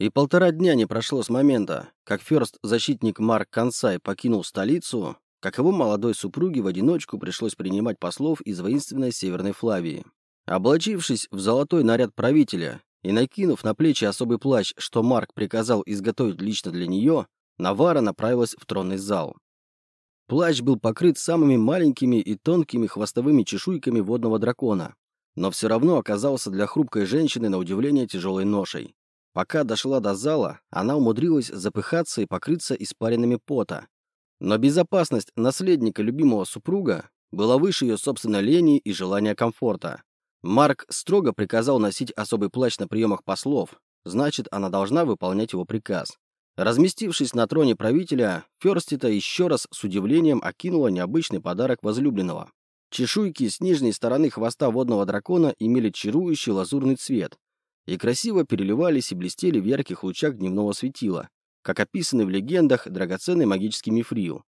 И полтора дня не прошло с момента, как ферст-защитник Марк Консай покинул столицу, как его молодой супруге в одиночку пришлось принимать послов из воинственной Северной Флавии. Облачившись в золотой наряд правителя и накинув на плечи особый плащ, что Марк приказал изготовить лично для нее, Навара направилась в тронный зал. Плащ был покрыт самыми маленькими и тонкими хвостовыми чешуйками водного дракона, но все равно оказался для хрупкой женщины на удивление тяжелой ношей. Пока дошла до зала, она умудрилась запыхаться и покрыться испаренными пота. Но безопасность наследника любимого супруга была выше ее собственной лени и желания комфорта. Марк строго приказал носить особый плащ на приемах послов, значит, она должна выполнять его приказ. Разместившись на троне правителя, Ферстита еще раз с удивлением окинула необычный подарок возлюбленного. Чешуйки с нижней стороны хвоста водного дракона имели чарующий лазурный цвет и красиво переливались и блестели в ярких лучах дневного светила, как описаны в легендах драгоценный магический мифрил.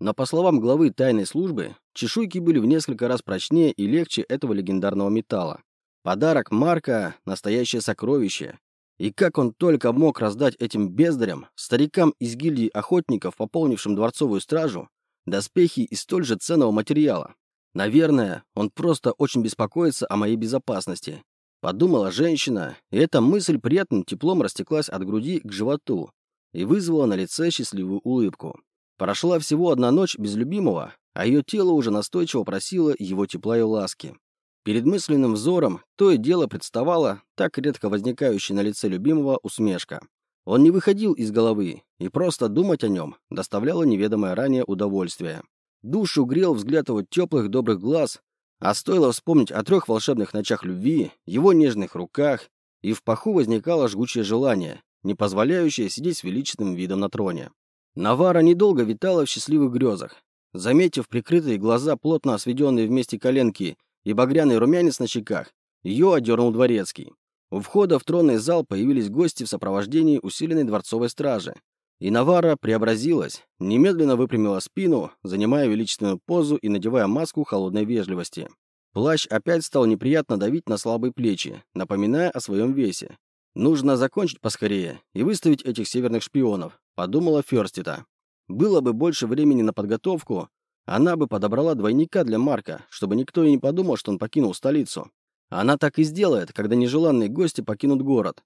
Но по словам главы тайной службы, чешуйки были в несколько раз прочнее и легче этого легендарного металла. Подарок Марка – настоящее сокровище. И как он только мог раздать этим бездарям, старикам из гильдии охотников, пополнившим дворцовую стражу, доспехи из столь же ценного материала. Наверное, он просто очень беспокоится о моей безопасности. Подумала женщина, и эта мысль приятным теплом растеклась от груди к животу и вызвала на лице счастливую улыбку. Прошла всего одна ночь без любимого, а ее тело уже настойчиво просило его тепла и ласки. Перед мысленным взором то и дело представала так редко возникающая на лице любимого усмешка. Он не выходил из головы, и просто думать о нем доставляло неведомое ранее удовольствие. Душу грел взгляд его теплых добрых глаз, а стоило вспомнить о трех волшебных ночах любви, его нежных руках, и в паху возникало жгучее желание, не позволяющее сидеть с величественным видом на троне. Навара недолго витала в счастливых грезах. Заметив прикрытые глаза, плотно сведенные вместе коленки и багряный румянец на щеках, ее одернул дворецкий. У входа в тронный зал появились гости в сопровождении усиленной дворцовой стражи. И Навара преобразилась, немедленно выпрямила спину, занимая величественную позу и надевая маску холодной вежливости. Плащ опять стал неприятно давить на слабые плечи, напоминая о своем весе. Нужно закончить поскорее и выставить этих северных шпионов, подумала Ферстита. Было бы больше времени на подготовку, она бы подобрала двойника для Марка, чтобы никто и не подумал, что он покинул столицу. Она так и сделает, когда нежеланные гости покинут город.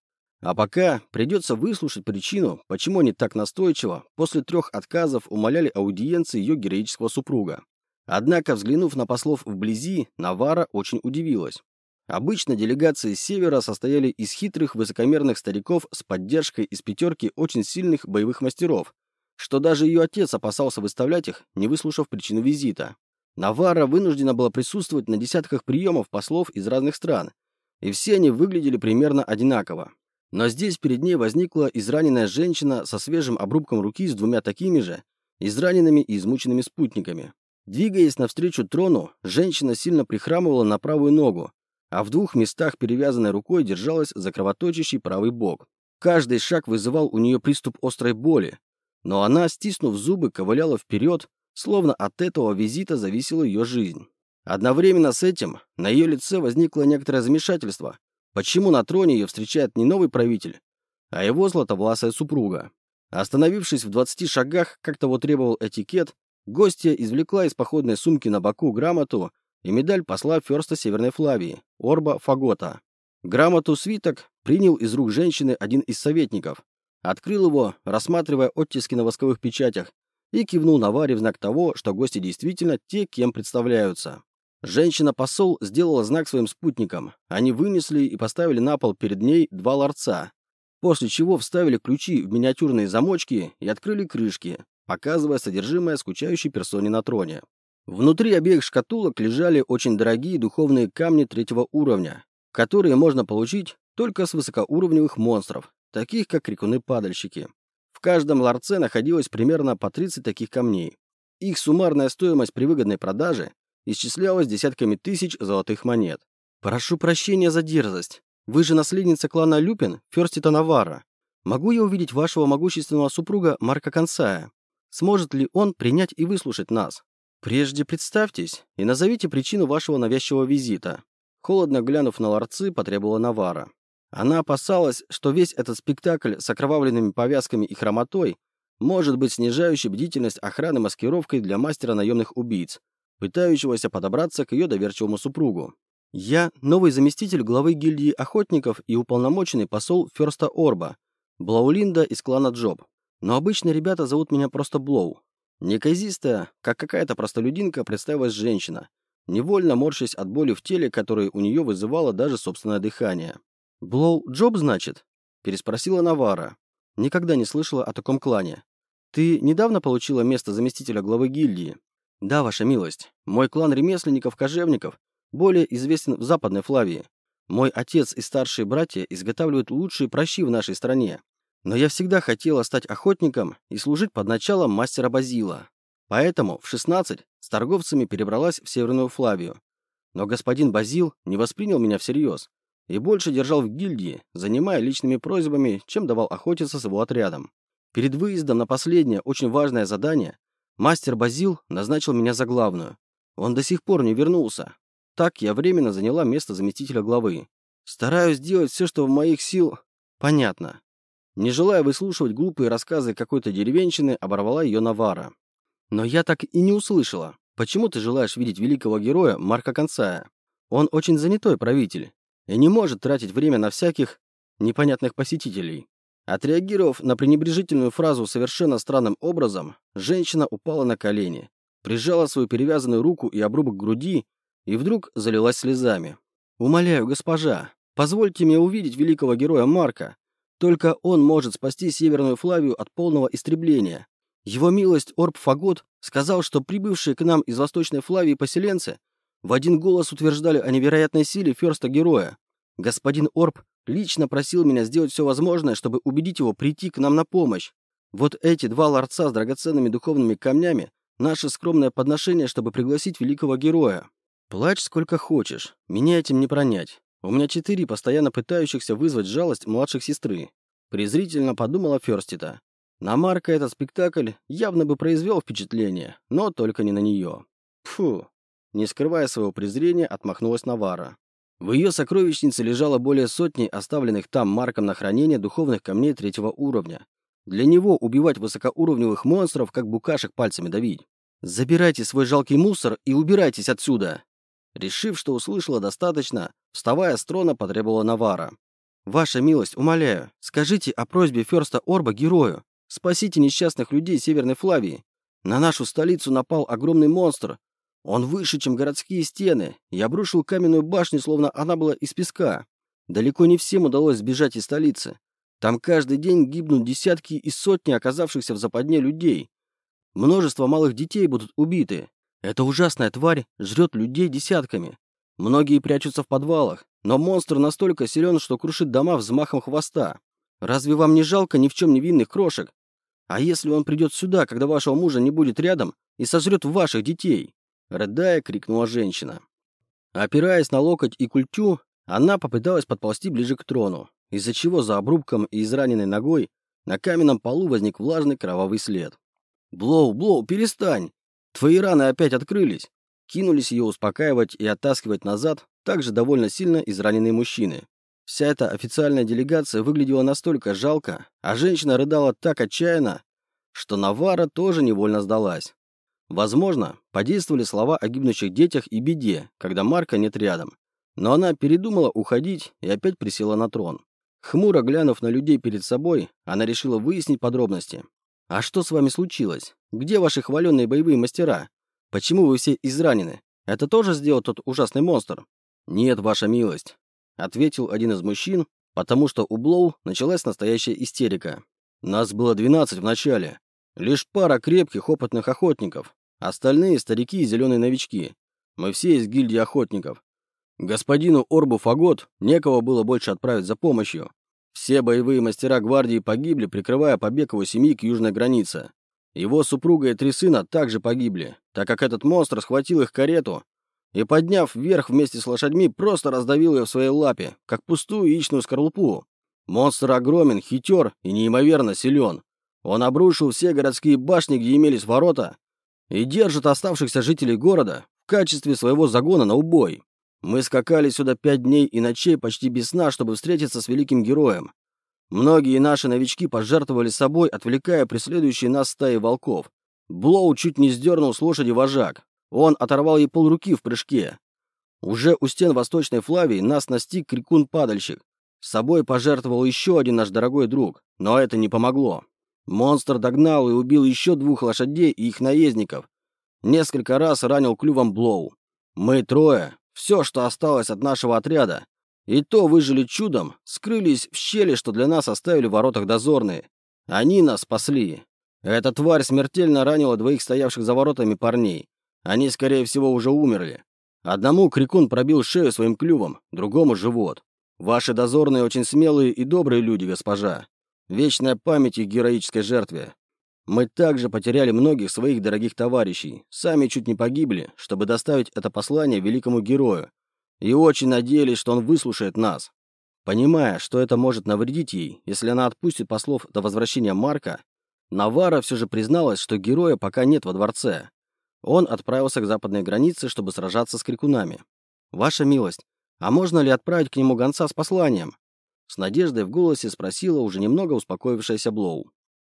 А пока придется выслушать причину, почему они так настойчиво после трех отказов умоляли аудиенции ее героического супруга. Однако, взглянув на послов вблизи, Навара очень удивилась. Обычно делегации севера состояли из хитрых высокомерных стариков с поддержкой из пятерки очень сильных боевых мастеров, что даже ее отец опасался выставлять их, не выслушав причину визита. Навара вынуждена была присутствовать на десятках приемов послов из разных стран, и все они выглядели примерно одинаково. Но здесь перед ней возникла израненная женщина со свежим обрубком руки с двумя такими же, израненными и измученными спутниками. Двигаясь навстречу трону, женщина сильно прихрамывала на правую ногу, а в двух местах перевязанной рукой держалась за кровоточащий правый бок. Каждый шаг вызывал у нее приступ острой боли, но она, стиснув зубы, ковыляла вперед, словно от этого визита зависела ее жизнь. Одновременно с этим на ее лице возникло некоторое замешательство. Почему на троне ее встречает не новый правитель, а его златовласая супруга? Остановившись в 20 шагах, как того требовал этикет, гостья извлекла из походной сумки на боку грамоту и медаль посла Ферста Северной Флавии, Орба Фагота. Грамоту свиток принял из рук женщины один из советников, открыл его, рассматривая оттиски на восковых печатях, и кивнул на Варе в знак того, что гости действительно те, кем представляются. Женщина-посол сделала знак своим спутникам. Они вынесли и поставили на пол перед ней два ларца, после чего вставили ключи в миниатюрные замочки и открыли крышки, показывая содержимое скучающей персоне на троне. Внутри обеих шкатулок лежали очень дорогие духовные камни третьего уровня, которые можно получить только с высокоуровневых монстров, таких как крикуны-падальщики. В каждом ларце находилось примерно по 30 таких камней. Их суммарная стоимость при выгодной продаже исчислялась десятками тысяч золотых монет. «Прошу прощения за дерзость. Вы же наследница клана Люпин, Ферстита Навара. Могу я увидеть вашего могущественного супруга Марка Консая? Сможет ли он принять и выслушать нас?» «Прежде представьтесь и назовите причину вашего навязчивого визита». Холодно глянув на ларцы, потребовала Навара. Она опасалась, что весь этот спектакль с окровавленными повязками и хромотой может быть снижающей бдительность охраны маскировкой для мастера наемных убийц, пытающегося подобраться к ее доверчивому супругу. Я новый заместитель главы гильдии охотников и уполномоченный посол Ферста Орба, Блаулинда из клана Джоб. Но обычно ребята зовут меня просто Блоу. Неказистая, как какая-то простолюдинка, представилась женщина, невольно морщась от боли в теле, которое у нее вызывало даже собственное дыхание. «Блоу Джоб, значит?» – переспросила Навара. Никогда не слышала о таком клане. «Ты недавно получила место заместителя главы гильдии?» «Да, ваша милость. Мой клан ремесленников-кожевников более известен в Западной Флавии. Мой отец и старшие братья изготавливают лучшие прощи в нашей стране. Но я всегда хотела стать охотником и служить под началом мастера Базила. Поэтому в 16 с торговцами перебралась в Северную Флавию. Но господин Базил не воспринял меня всерьез и больше держал в гильдии, занимая личными просьбами, чем давал охотиться с его отрядом. Перед выездом на последнее, очень важное задание, мастер Базил назначил меня за главную. Он до сих пор не вернулся, так я временно заняла место заместителя главы. Стараюсь делать все, что в моих сил... Понятно. Не желая выслушивать глупые рассказы какой-то деревенщины, оборвала ее Навара. Но я так и не услышала. Почему ты желаешь видеть великого героя Марка Концая? Он очень занятой правитель и не может тратить время на всяких непонятных посетителей. Отреагировав на пренебрежительную фразу совершенно странным образом, женщина упала на колени, прижала свою перевязанную руку и обрубок груди и вдруг залилась слезами. «Умоляю, госпожа, позвольте мне увидеть великого героя Марка. Только он может спасти Северную Флавию от полного истребления. Его милость Орб Фагот сказал, что прибывшие к нам из Восточной Флавии поселенцы в один голос утверждали о невероятной силе Ферста-героя. Господин Орб лично просил меня сделать все возможное, чтобы убедить его прийти к нам на помощь. Вот эти два ларца с драгоценными духовными камнями – наше скромное подношение, чтобы пригласить великого героя. Плачь сколько хочешь, меня этим не пронять. У меня четыре постоянно пытающихся вызвать жалость младших сестры. Презрительно подумала Ферстита. На Марка этот спектакль явно бы произвел впечатление, но только не на нее. Фу. Не скрывая своего презрения, отмахнулась Навара. В ее сокровищнице лежало более сотни оставленных там Марком на хранение духовных камней третьего уровня. Для него убивать высокоуровневых монстров, как букашек пальцами давить. «Забирайте свой жалкий мусор и убирайтесь отсюда!» Решив, что услышала достаточно, вставая с трона, потребовала Навара. «Ваша милость, умоляю, скажите о просьбе Ферста Орба герою. Спасите несчастных людей Северной Флавии. На нашу столицу напал огромный монстр. Он выше, чем городские стены, и обрушил каменную башню, словно она была из песка. Далеко не всем удалось сбежать из столицы. Там каждый день гибнут десятки и сотни оказавшихся в западне людей. Множество малых детей будут убиты, эта ужасная тварь жрет людей десятками. Многие прячутся в подвалах, но монстр настолько силен, что крушит дома взмахом хвоста. Разве вам не жалко ни в чем невинных крошек? А если он придет сюда, когда вашего мужа не будет рядом, и сожрет ваших детей?» Рыдая, крикнула женщина. Опираясь на локоть и культю, она попыталась подползти ближе к трону, из-за чего за обрубком и израненной ногой на каменном полу возник влажный кровавый след. «Блоу, Блоу, перестань! Твои раны опять открылись. Кинулись ее успокаивать и оттаскивать назад также довольно сильно израненные мужчины. Вся эта официальная делегация выглядела настолько жалко, а женщина рыдала так отчаянно, что Навара тоже невольно сдалась. Возможно, подействовали слова о гибнущих детях и беде, когда Марка нет рядом. Но она передумала уходить и опять присела на трон. Хмуро глянув на людей перед собой, она решила выяснить подробности. «А что с вами случилось? Где ваши хваленные боевые мастера? Почему вы все изранены? Это тоже сделал тот ужасный монстр?» «Нет, ваша милость», — ответил один из мужчин, потому что у Блоу началась настоящая истерика. «Нас было 12 в начале. Лишь пара крепких, опытных охотников. Остальные — старики и зеленые новички. Мы все из гильдии охотников. Господину Орбу Фагот некого было больше отправить за помощью. Все боевые мастера гвардии погибли, прикрывая побег его семьи к южной границе. Его супруга и три сына также погибли, так как этот монстр схватил их карету и, подняв вверх вместе с лошадьми, просто раздавил ее в своей лапе, как пустую яичную скорлупу. Монстр огромен, хитер и неимоверно силен. Он обрушил все городские башни, где имелись ворота, и держит оставшихся жителей города в качестве своего загона на убой. Мы скакали сюда пять дней и ночей почти без сна, чтобы встретиться с великим героем. Многие наши новички пожертвовали собой, отвлекая преследующие нас стаи волков. Блоу чуть не сдернул с лошади вожак. Он оторвал ей полруки в прыжке. Уже у стен Восточной Флавии нас настиг крикун-падальщик. С собой пожертвовал еще один наш дорогой друг, но это не помогло. Монстр догнал и убил еще двух лошадей и их наездников. Несколько раз ранил клювом Блоу. Мы трое, все, что осталось от нашего отряда, и то выжили чудом, скрылись в щели, что для нас оставили в воротах дозорные. Они нас спасли. Эта тварь смертельно ранила двоих стоявших за воротами парней. Они, скорее всего, уже умерли. Одному крикун пробил шею своим клювом, другому — живот. Ваши дозорные очень смелые и добрые люди, госпожа. Вечная память их героической жертве. Мы также потеряли многих своих дорогих товарищей, сами чуть не погибли, чтобы доставить это послание великому герою, и очень надеялись, что он выслушает нас. Понимая, что это может навредить ей, если она отпустит послов до возвращения Марка, Навара все же призналась, что героя пока нет во дворце. Он отправился к западной границе, чтобы сражаться с крикунами. «Ваша милость, а можно ли отправить к нему гонца с посланием?» С надеждой в голосе спросила уже немного успокоившаяся Блоу.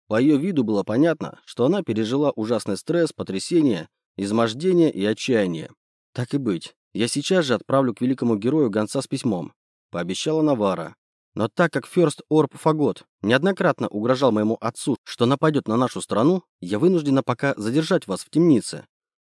По ее виду было понятно, что она пережила ужасный стресс, потрясение, измождение и отчаяние. «Так и быть, я сейчас же отправлю к великому герою гонца с письмом», — пообещала Навара. Но так как Ферст Орб Фагот неоднократно угрожал моему отцу, что нападет на нашу страну, я вынуждена пока задержать вас в темнице.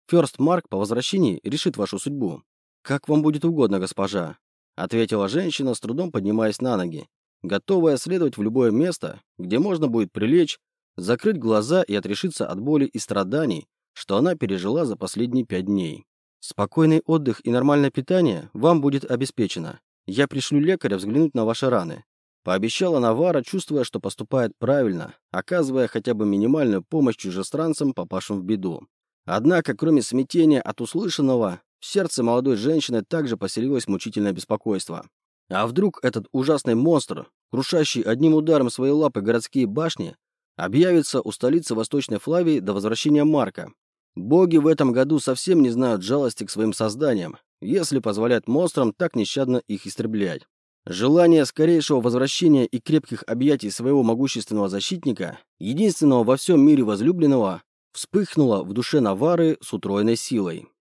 Ферст Марк по возвращении решит вашу судьбу. Как вам будет угодно, госпожа, ответила женщина, с трудом поднимаясь на ноги, готовая следовать в любое место, где можно будет прилечь, закрыть глаза и отрешиться от боли и страданий, что она пережила за последние пять дней. Спокойный отдых и нормальное питание вам будет обеспечено. Я пришлю лекаря взглянуть на ваши раны. Пообещала Навара, чувствуя, что поступает правильно, оказывая хотя бы минимальную помощь чужестранцам, попавшим в беду. Однако, кроме смятения от услышанного, в сердце молодой женщины также поселилось мучительное беспокойство. А вдруг этот ужасный монстр, крушащий одним ударом своей лапы городские башни, объявится у столицы Восточной Флавии до возвращения Марка? Боги в этом году совсем не знают жалости к своим созданиям, если позволяет монстрам так нещадно их истреблять. Желание скорейшего возвращения и крепких объятий своего могущественного защитника, единственного во всем мире возлюбленного, вспыхнуло в душе Навары с утроенной силой.